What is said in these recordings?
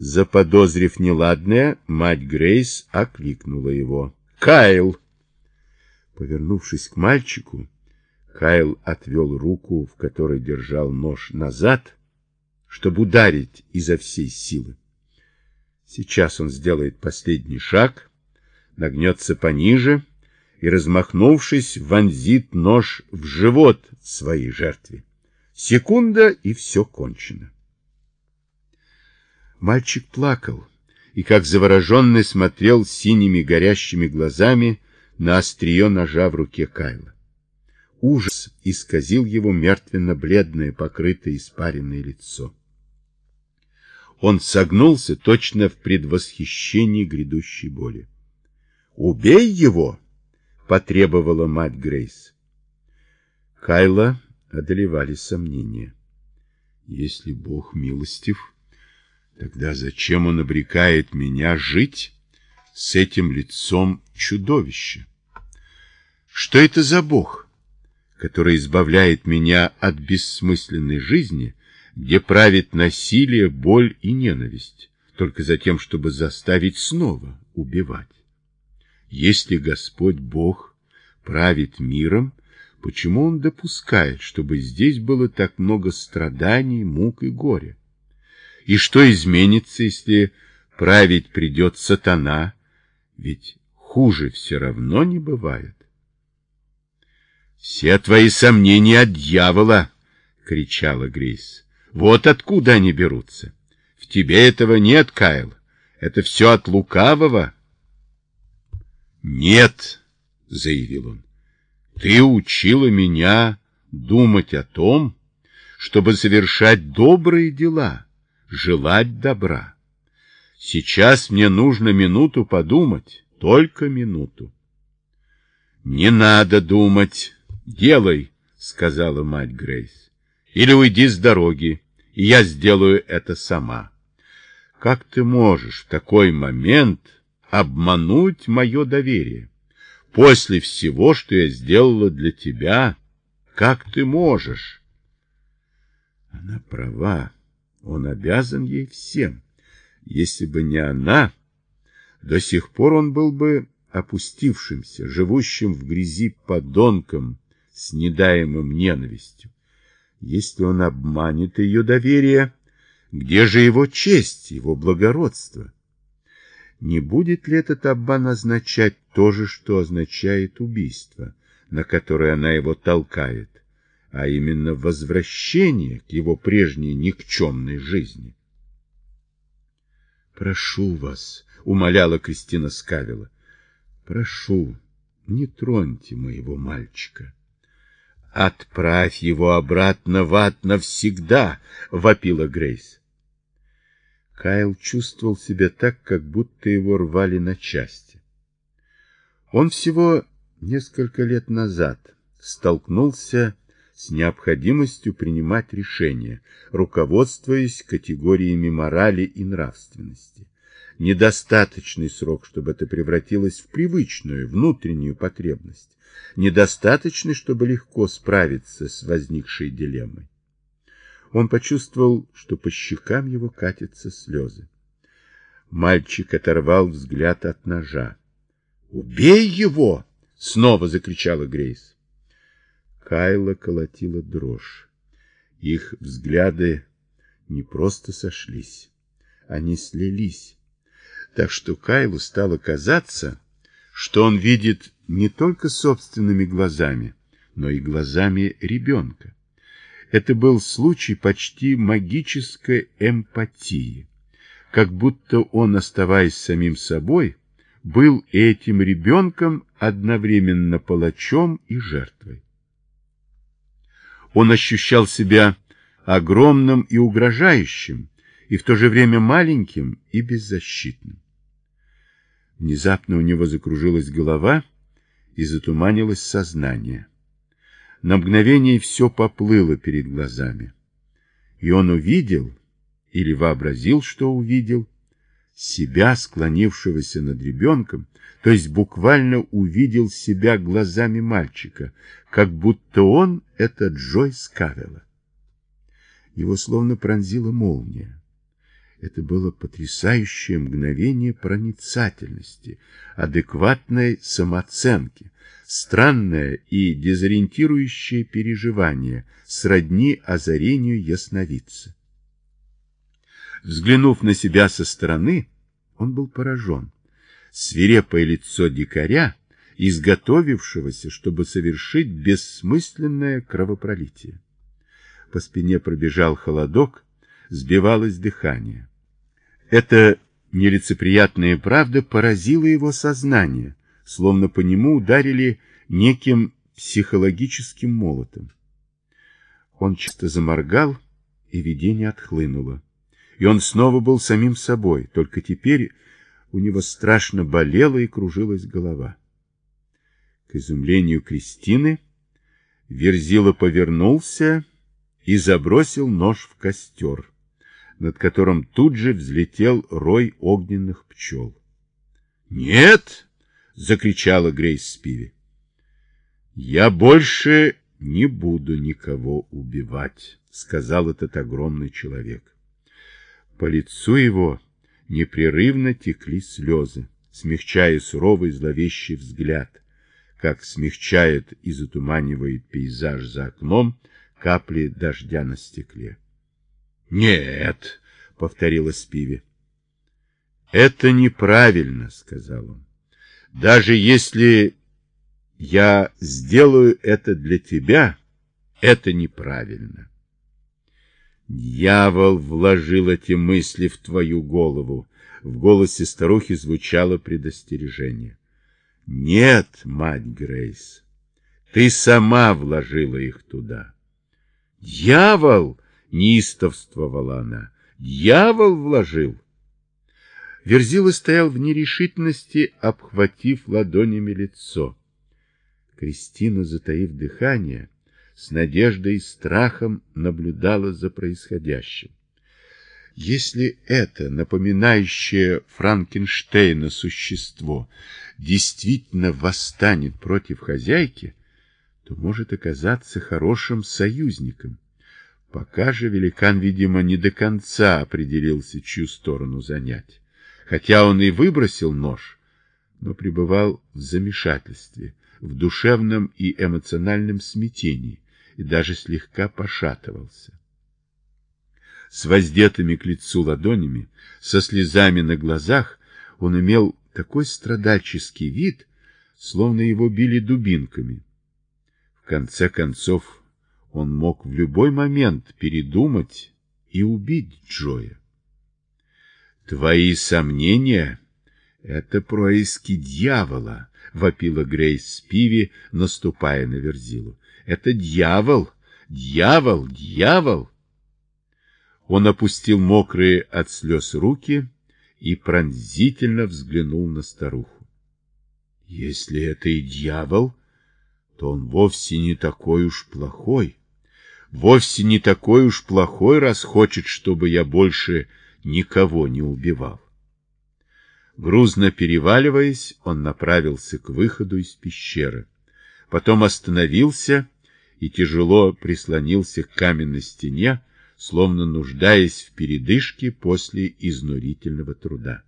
Заподозрив неладное, мать Грейс окликнула его. «Кайл!» Повернувшись к мальчику, Кайл отвел руку, в которой держал нож, назад, чтобы ударить изо всей силы. Сейчас он сделает последний шаг, нагнется пониже и, размахнувшись, вонзит нож в живот своей жертве. Секунда, и все кончено. Мальчик плакал и, как завороженный, смотрел синими горящими глазами на острие ножа в руке Кайла. Ужас исказил его мертвенно-бледное, покрытое испаренное лицо. Он согнулся точно в предвосхищении грядущей боли. «Убей его!» — потребовала мать Грейс. Кайла одолевали сомнения. «Если Бог милостив...» Тогда зачем он обрекает меня жить с этим лицом чудовища? Что это за Бог, который избавляет меня от бессмысленной жизни, где правит насилие, боль и ненависть, только за тем, чтобы заставить снова убивать? Если Господь Бог правит миром, почему Он допускает, чтобы здесь было так много страданий, мук и горя? И что изменится, если править придет сатана? Ведь хуже все равно не бывает. «Все твои сомнения от дьявола!» — кричала Грейс. «Вот откуда они берутся. В тебе этого нет, Кайл. Это все от лукавого». «Нет!» — заявил он. «Ты учила меня думать о том, чтобы совершать добрые дела» желать добра. Сейчас мне нужно минуту подумать, только минуту. Не надо думать, делай, сказала мать Грейс. Или уйди с дороги, и я сделаю это сама. Как ты можешь в такой момент обмануть мое доверие? После всего, что я сделала для тебя, как ты можешь? Она права. Он обязан ей всем. Если бы не она, до сих пор он был бы опустившимся, живущим в грязи подонком с недаемым ненавистью. Если он обманет ее доверие, где же его честь, его благородство? Не будет ли этот обман означать то же, что означает убийство, на которое она его толкает? А именно возвращение к его прежней никчемной жизни. «Прошу вас», — умоляла Кристина Скавила, — «прошу, не троньте моего мальчика». «Отправь его обратно в ад навсегда!» — вопила Грейс. Кайл чувствовал себя так, как будто его рвали на части. Он всего несколько лет назад столкнулся с необходимостью принимать решения, руководствуясь категориями морали и нравственности. Недостаточный срок, чтобы это превратилось в привычную внутреннюю потребность. Недостаточный, чтобы легко справиться с возникшей дилеммой. Он почувствовал, что по щекам его катятся слезы. Мальчик оторвал взгляд от ножа. «Убей его!» — снова закричала Грейс. Кайла колотила дрожь. Их взгляды не просто сошлись, они слились. Так что Кайлу стало казаться, что он видит не только собственными глазами, но и глазами ребенка. Это был случай почти магической эмпатии, как будто он, оставаясь самим собой, был этим ребенком одновременно палачом и жертвой. Он ощущал себя огромным и угрожающим, и в то же время маленьким и беззащитным. Внезапно у него закружилась голова и затуманилось сознание. На мгновение все поплыло перед глазами. И он увидел, или вообразил, что увидел, себя, склонившегося над ребенком, то есть буквально увидел себя глазами мальчика, как будто он — это Джой Скавелла. Его словно пронзила молния. Это было потрясающее мгновение проницательности, адекватной самооценки, странное и дезориентирующее переживание, сродни озарению ясновидца. Взглянув на себя со стороны, он был поражен. Свирепое лицо дикаря, изготовившегося, чтобы совершить бессмысленное кровопролитие. По спине пробежал холодок, сбивалось дыхание. Эта нелицеприятная правда поразила его сознание, словно по нему ударили неким психологическим молотом. Он часто заморгал, и видение отхлынуло. И он снова был самим собой, только теперь у него страшно болела и кружилась голова. К изумлению Кристины Верзила повернулся и забросил нож в костер, над которым тут же взлетел рой огненных пчел. «Нет!» — закричала Грейс Спиви. «Я больше не буду никого убивать», — сказал этот огромный человек. По лицу его непрерывно текли слезы, смягчая суровый зловещий взгляд, как смягчает и затуманивает пейзаж за окном капли дождя на стекле. — Нет, — повторила Спиви. — Это неправильно, — сказал он. — Даже если я сделаю это для тебя, это неправильно. Дьявол вложил эти мысли в твою голову. В голосе старухи звучало предостережение. Нет, мать Грейс, ты сама вложила их туда. Дьявол, неистовствовала она, дьявол вложил. Верзила стоял в нерешительности, обхватив ладонями лицо. Кристина, затаив дыхание, с надеждой и страхом наблюдала за происходящим. Если это напоминающее Франкенштейна существо действительно восстанет против хозяйки, то может оказаться хорошим союзником. Пока же великан, видимо, не до конца определился, чью сторону занять. Хотя он и выбросил нож, но пребывал в замешательстве, в душевном и эмоциональном смятении, и даже слегка пошатывался. С воздетыми к лицу ладонями, со слезами на глазах, он имел такой страдальческий вид, словно его били дубинками. В конце концов, он мог в любой момент передумать и убить Джоя. «Твои сомнения — это происки дьявола», — вопила Грейс Спиви, наступая на Верзилу. Это дьявол, дьявол, дьявол. Он опустил мокрые от слез руки и пронзительно взглянул на старуху. Если это и дьявол, то он вовсе не такой уж плохой. Вовсе не такой уж плохой, раз хочет, чтобы я больше никого не убивал. Грузно переваливаясь, он направился к выходу из пещеры. Потом остановился и тяжело прислонился к каменной стене, словно нуждаясь в передышке после изнурительного труда.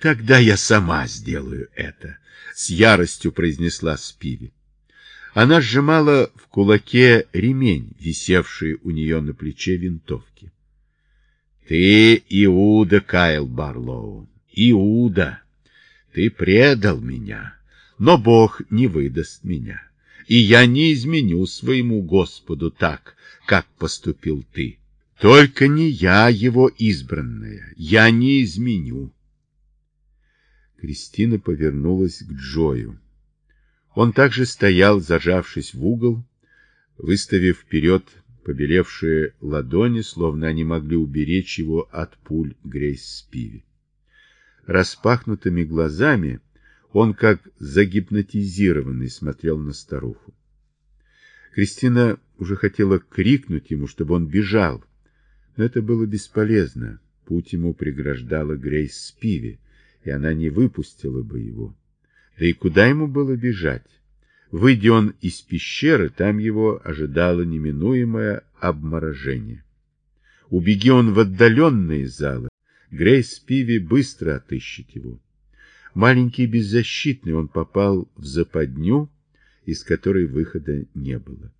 «Тогда я сама сделаю это», — с яростью произнесла Спиви. Она сжимала в кулаке ремень, висевший у нее на плече винтовки. «Ты Иуда, Кайл Барлоу, Иуда! Ты предал меня, но Бог не выдаст меня и я не изменю своему Господу так, как поступил ты. Только не я его избранная, я не изменю. Кристина повернулась к Джою. Он также стоял, зажавшись в угол, выставив вперед побелевшие ладони, словно они могли уберечь его от пуль Грейс Спиви. Распахнутыми глазами он, как загипнотизированный, смотрел на старуху. Кристина уже хотела крикнуть ему, чтобы он бежал, но это было бесполезно. Путь ему преграждала Грейс Спиви, и она не выпустила бы его. Да и куда ему было бежать? Выйдя он из пещеры, там его ожидало неминуемое обморожение. Убеги он в отдаленные залы, Грейс Пиви быстро отыщет его. Маленький беззащитный он попал в западню, из которой выхода не было.